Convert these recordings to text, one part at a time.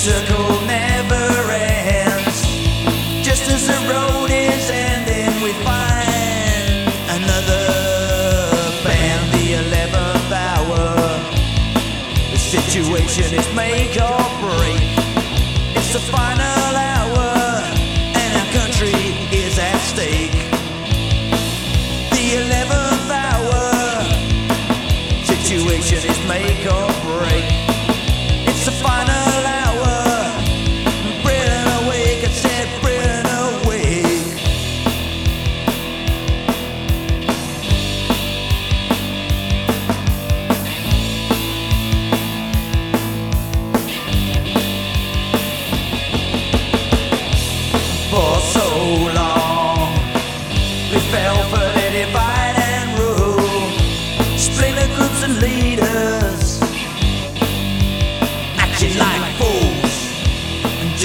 Circle never ends. Just as the road is ending, we find another band, the eleventh hour. The situation is make or break. It's the final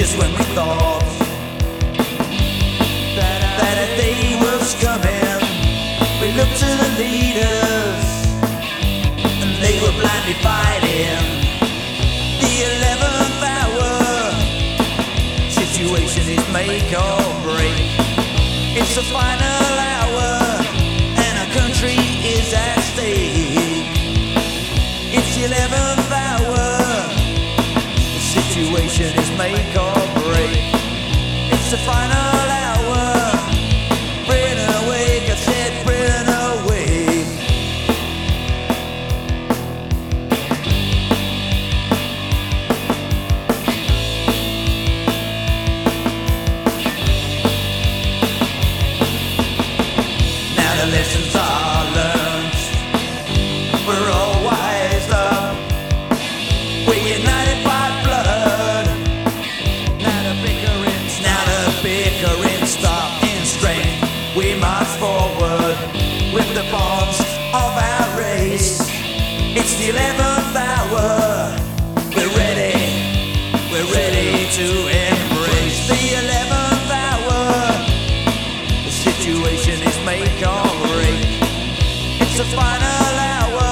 just when we thought that a day was coming, we looked to the leaders and they were blindly fighting. The eleventh hour situation is make or break. It's the final hour, and our country is at stake. It's the eleventh situation is make or break. It's the final hour. Britain awake, I said Britain awake. Now the lessons are learned. It's the final hour,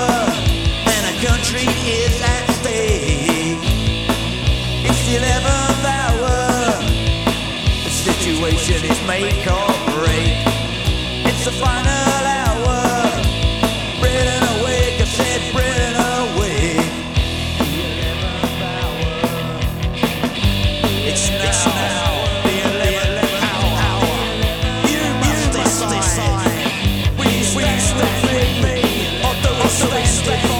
and country is at stake. It's the eleventh hour. The situation is make or break. It's the final Oscillating